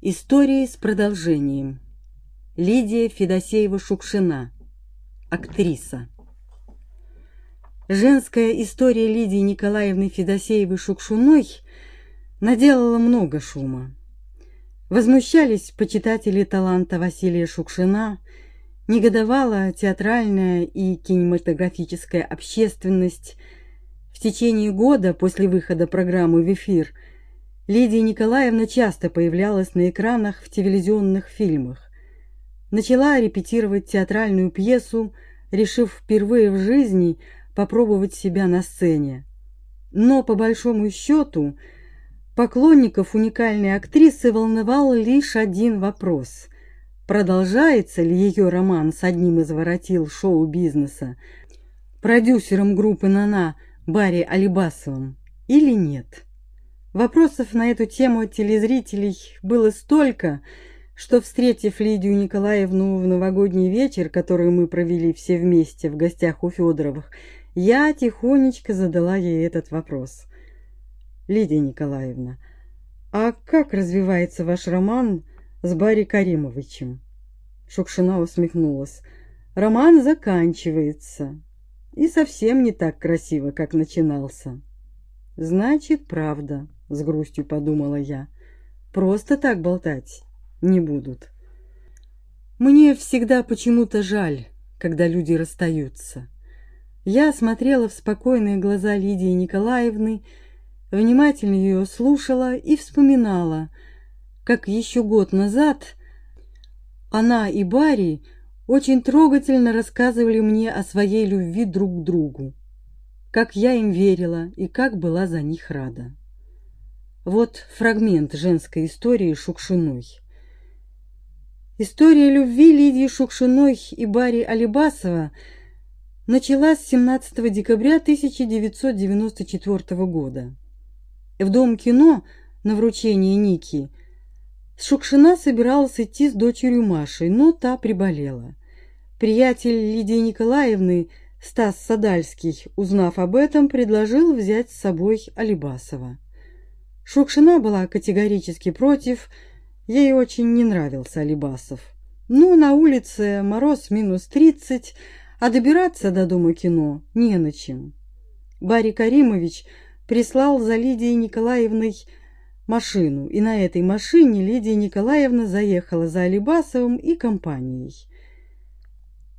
Истории с продолжением. Лидия Федосеева-Шукшина. Актриса. Женская история Лидии Николаевны Федосеевой-Шукшуной наделала много шума. Возмущались почитатели таланта Василия Шукшина, негодовала театральная и кинематографическая общественность. В течение года после выхода программы в эфир – Лидия Николаевна часто появлялась на экранах в телевизионных фильмах. Начала репетировать театральную пьесу, решив впервые в жизни попробовать себя на сцене. Но, по большому счету, поклонников уникальной актрисы волновал лишь один вопрос. Продолжается ли ее роман с одним из воротил шоу-бизнеса, продюсером группы «Нана» Барри Алибасовым, или нет? Вопросов на эту тему телезрителей было столько, что, встретив Лидию Николаевну в новогодний вечер, который мы провели все вместе в гостях у Федоровых, я тихонечко задала ей этот вопрос. «Лидия Николаевна, а как развивается ваш роман с Барри Каримовичем?» Шукшина усмехнулась. «Роман заканчивается. И совсем не так красиво, как начинался». «Значит, правда» с грустью подумала я. Просто так болтать не будут. Мне всегда почему-то жаль, когда люди расстаются. Я смотрела в спокойные глаза Лидии Николаевны, внимательно ее слушала и вспоминала, как еще год назад она и Барри очень трогательно рассказывали мне о своей любви друг к другу, как я им верила и как была за них рада. Вот фрагмент женской истории Шукшиной. История любви Лидии Шукшиной и Барри Алибасова началась 17 декабря 1994 года. В Дом кино на вручение Ники Шукшина собиралась идти с дочерью Машей, но та приболела. Приятель Лидии Николаевны Стас Садальский, узнав об этом, предложил взять с собой Алибасова. Шукшина была категорически против, ей очень не нравился Алибасов. Ну, на улице мороз минус тридцать, а добираться до дома кино не на чем. Барри Каримович прислал за Лидией Николаевной машину, и на этой машине Лидия Николаевна заехала за Алибасовым и компанией.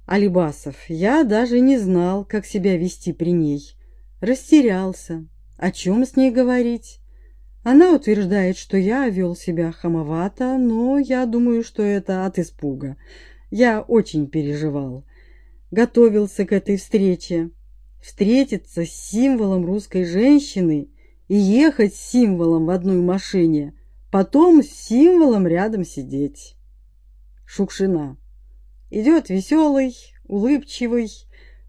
Алибасов, я даже не знал, как себя вести при ней. Растерялся. О чем с ней говорить? Она утверждает, что я вел себя хамовато, но я думаю, что это от испуга. Я очень переживал. Готовился к этой встрече. Встретиться с символом русской женщины и ехать с символом в одной машине, потом с символом рядом сидеть. Шукшина. Идет веселый, улыбчивый,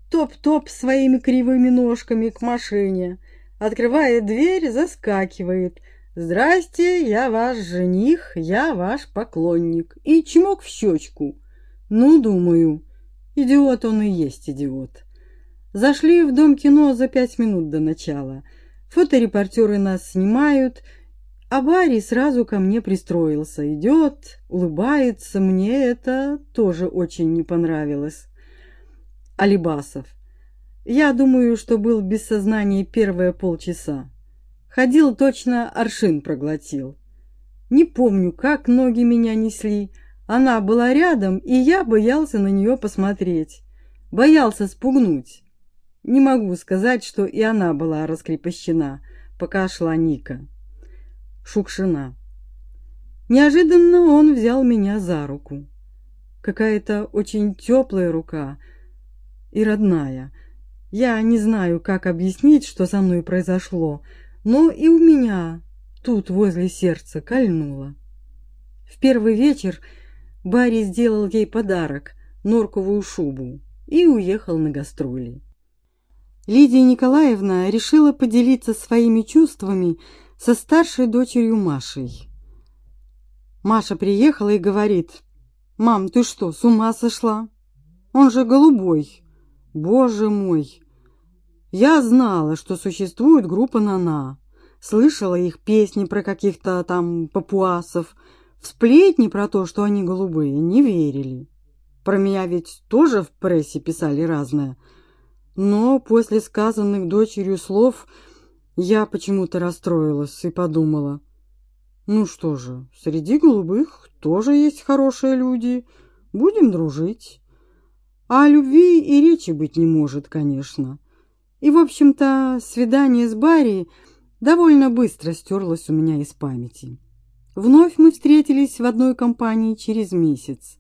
топ-топ своими кривыми ножками к машине – Открывает дверь, заскакивает. «Здрасте, я ваш жених, я ваш поклонник». И чмок в щечку. Ну, думаю, идиот он и есть идиот. Зашли в Дом кино за пять минут до начала. Фоторепортеры нас снимают, а Барри сразу ко мне пристроился. Идет, улыбается, мне это тоже очень не понравилось. Алибасов. Я думаю, что был без сознания первые полчаса. Ходил точно, аршин проглотил. Не помню, как ноги меня несли. Она была рядом, и я боялся на нее посмотреть. Боялся спугнуть. Не могу сказать, что и она была раскрепощена, пока шла Ника. Шукшина. Неожиданно он взял меня за руку. Какая-то очень теплая рука и родная — я не знаю, как объяснить, что со мной произошло, но и у меня тут возле сердца кольнуло. В первый вечер Барри сделал ей подарок – норковую шубу и уехал на гастроли. Лидия Николаевна решила поделиться своими чувствами со старшей дочерью Машей. Маша приехала и говорит, «Мам, ты что, с ума сошла? Он же голубой, Боже мой! Я знала, что существует группа «Нана». Слышала их песни про каких-то там папуасов. В сплетни про то, что они голубые, не верили. Про меня ведь тоже в прессе писали разное. Но после сказанных дочерью слов я почему-то расстроилась и подумала. Ну что же, среди голубых тоже есть хорошие люди. Будем дружить. А о любви и речи быть не может, конечно. И, в общем-то, свидание с Барри довольно быстро стерлось у меня из памяти. Вновь мы встретились в одной компании через месяц.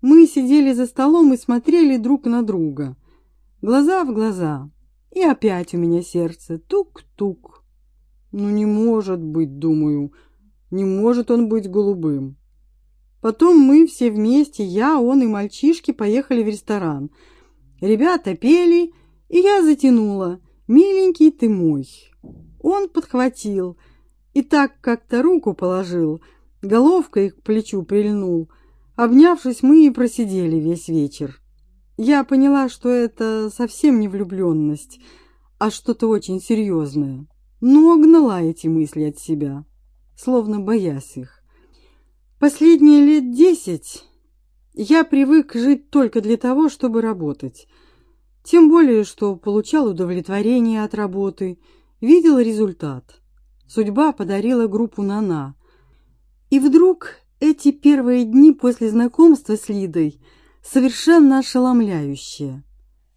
Мы сидели за столом и смотрели друг на друга, глаза в глаза. И опять у меня сердце тук-тук. Ну не может быть, думаю, не может он быть голубым. Потом мы все вместе, я, он и мальчишки, поехали в ресторан. Ребята пели, и я затянула «Миленький ты мой». Он подхватил и так как-то руку положил, головкой к плечу прильнул. Обнявшись, мы и просидели весь вечер. Я поняла, что это совсем не влюбленность, а что-то очень серьезное, но гнала эти мысли от себя, словно боясь их. Последние лет десять я привык жить только для того, чтобы работать. Тем более, что получал удовлетворение от работы, видел результат. Судьба подарила группу «Нана». И вдруг эти первые дни после знакомства с Лидой совершенно ошеломляющие.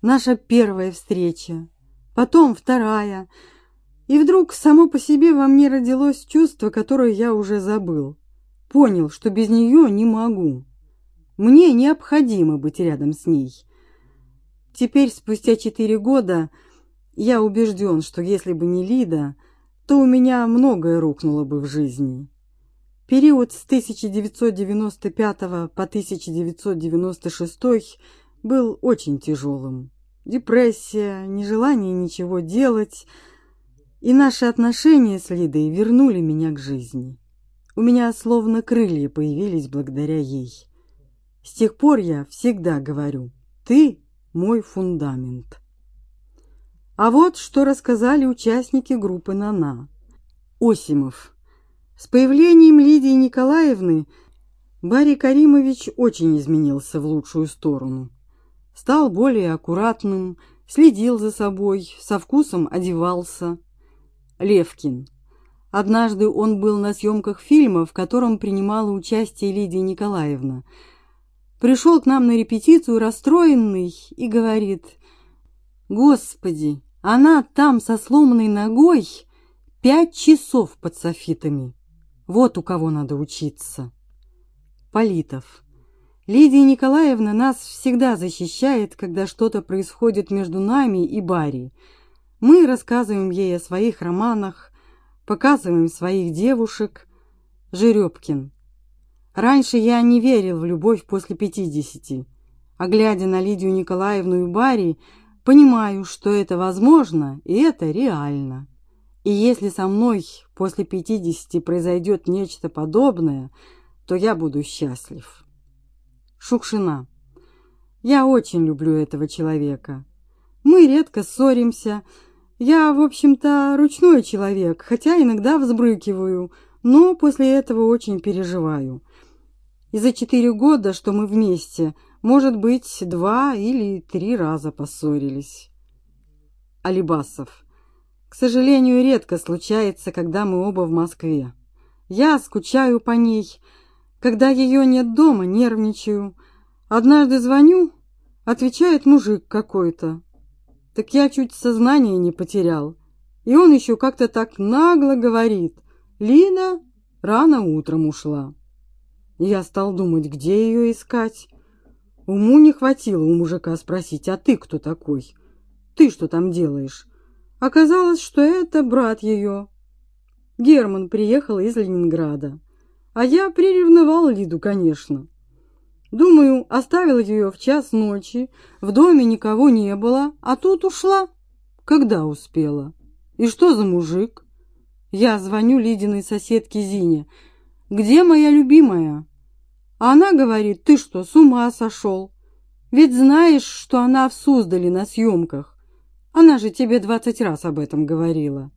Наша первая встреча, потом вторая. И вдруг само по себе во мне родилось чувство, которое я уже забыл. Понял, что без нее не могу. Мне необходимо быть рядом с ней. Теперь, спустя четыре года, я убежден, что если бы не Лида, то у меня многое рухнуло бы в жизни. Период с 1995 по 1996 был очень тяжелым. Депрессия, нежелание ничего делать, и наши отношения с Лидой вернули меня к жизни. У меня словно крылья появились благодаря ей. С тех пор я всегда говорю: "Ты мой фундамент". А вот что рассказали участники группы Нана. Осимов. С появлением Лидии Николаевны Барри Каримович очень изменился в лучшую сторону. Стал более аккуратным, следил за собой, со вкусом одевался. Левкин. Однажды он был на съемках фильма, в котором принимала участие Лидия Николаевна. Пришел к нам на репетицию расстроенный и говорит: "Господи, она там со сломанной ногой пять часов под софитами. Вот у кого надо учиться. Политов. Лидия Николаевна нас всегда защищает, когда что-то происходит между нами и Барри. Мы рассказываем ей о своих романах, показываем своих девушек. Жеребкин. Раньше я не верил в любовь после пятидесяти, а глядя на Лидию Николаевну и Барри, Понимаю, что это возможно, и это реально. И если со мной после пятидесяти произойдет нечто подобное, то я буду счастлив. Шукшина. Я очень люблю этого человека. Мы редко ссоримся. Я, в общем-то, ручной человек, хотя иногда взбрыкиваю, но после этого очень переживаю. И за четыре года, что мы вместе, может быть, два или три раза поссорились. Алибасов. К сожалению, редко случается, когда мы оба в Москве. Я скучаю по ней. Когда ее нет дома, нервничаю. Однажды звоню, отвечает мужик какой-то. Так я чуть сознание не потерял. И он еще как-то так нагло говорит. Лина рано утром ушла. Я стал думать, где ее искать. Уму не хватило у мужика спросить, а ты кто такой? Ты что там делаешь? Оказалось, что это брат ее. Герман приехал из Ленинграда. А я приревновал Лиду, конечно. Думаю, оставил ее в час ночи, в доме никого не было, а тут ушла. Когда успела? И что за мужик? Я звоню Лидиной соседке Зине. Где моя любимая? А она говорит, ты что, с ума сошел? Ведь знаешь, что она в Суздале на съемках. Она же тебе двадцать раз об этом говорила.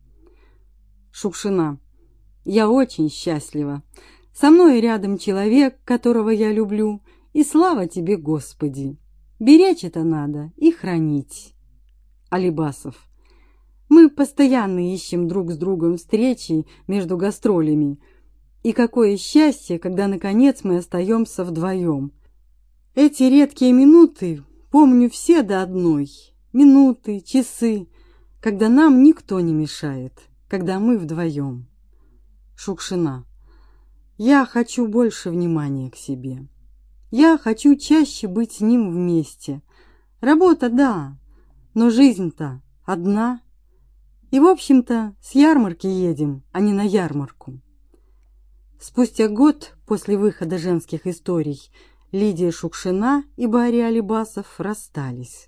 Шукшина. Я очень счастлива. Со мной рядом человек, которого я люблю, и слава тебе, Господи! Беречь это надо и хранить. Алибасов. Мы постоянно ищем друг с другом встречи между гастролями. И какое счастье, когда, наконец, мы остаемся вдвоем. Эти редкие минуты помню все до одной. Минуты, часы, когда нам никто не мешает, когда мы вдвоем. Шукшина. Я хочу больше внимания к себе. Я хочу чаще быть с ним вместе. Работа, да, но жизнь-то одна. И, в общем-то, с ярмарки едем, а не на ярмарку. Спустя год после выхода женских историй Лидия Шукшина и Барри Алибасов расстались.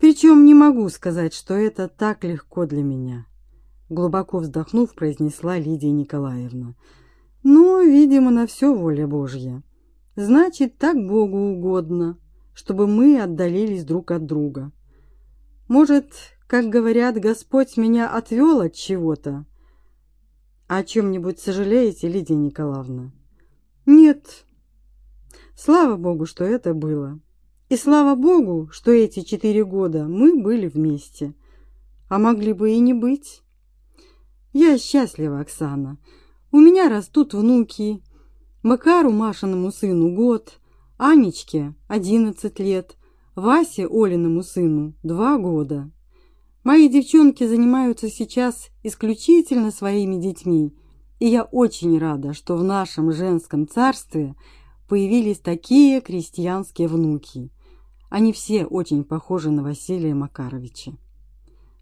Причем не могу сказать, что это так легко для меня. Глубоко вздохнув, произнесла Лидия Николаевна. Но, видимо, на все воля Божья. Значит, так Богу угодно, чтобы мы отдалились друг от друга. Может, как говорят, Господь меня отвел от чего-то? О чем-нибудь сожалеете, Лидия Николаевна? Нет. Слава Богу, что это было. И слава Богу, что эти четыре года мы были вместе. А могли бы и не быть. Я счастлива, Оксана. У меня растут внуки, Макару Машиному сыну год, Анечке одиннадцать лет, Васе Олиному сыну два года. Мои девчонки занимаются сейчас исключительно своими детьми, и я очень рада, что в нашем женском царстве появились такие крестьянские внуки. Они все очень похожи на Василия Макаровича.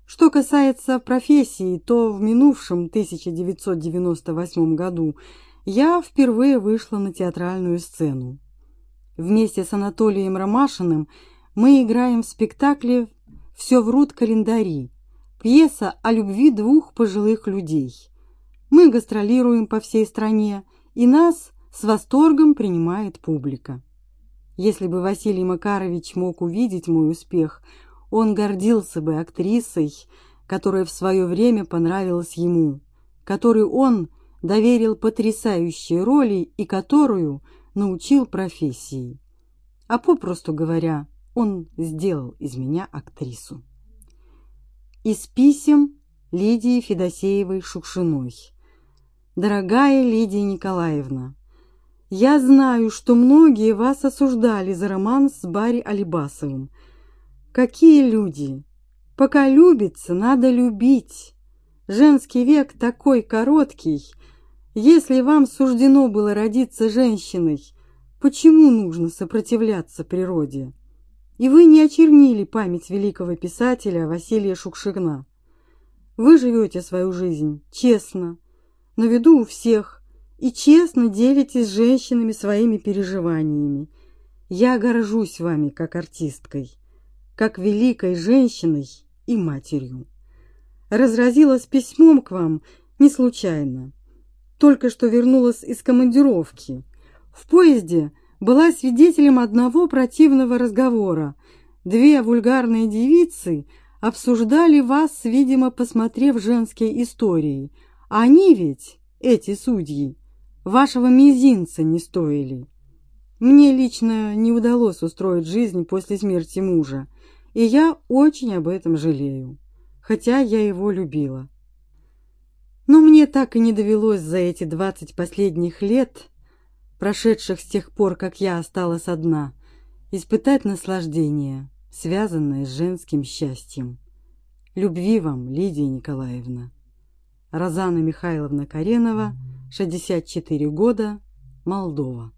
Что касается профессии, то в минувшем 1998 году я впервые вышла на театральную сцену. Вместе с Анатолием Ромашиным мы играем в спектакле «Все врут календари», пьеса о любви двух пожилых людей. Мы гастролируем по всей стране, и нас с восторгом принимает публика. Если бы Василий Макарович мог увидеть мой успех, он гордился бы актрисой, которая в свое время понравилась ему, которой он – доверил потрясающие роли и которую научил профессии. А попросту говоря, он сделал из меня актрису. Из писем Лидии Федосеевой Шукшиной. Дорогая Лидия Николаевна, я знаю, что многие вас осуждали за роман с Барри Алибасовым. Какие люди! Пока любится, надо любить. Женский век такой короткий, если вам суждено было родиться женщиной, почему нужно сопротивляться природе? И вы не очернили память великого писателя Василия Шукшина. Вы живете свою жизнь честно, на виду у всех, и честно делитесь с женщинами своими переживаниями. Я горжусь вами как артисткой, как великой женщиной и матерью. Разразилась письмом к вам не случайно только что вернулась из командировки. В поезде была свидетелем одного противного разговора. Две вульгарные девицы обсуждали вас, видимо, посмотрев женские истории. Они ведь, эти судьи, вашего мизинца не стоили. Мне лично не удалось устроить жизнь после смерти мужа, и я очень об этом жалею, хотя я его любила. Но мне так и не довелось за эти двадцать последних лет, прошедших с тех пор, как я осталась одна, испытать наслаждение, связанное с женским счастьем. Любви вам, Лидия Николаевна. Розана Михайловна Каренова, 64 года, Молдова.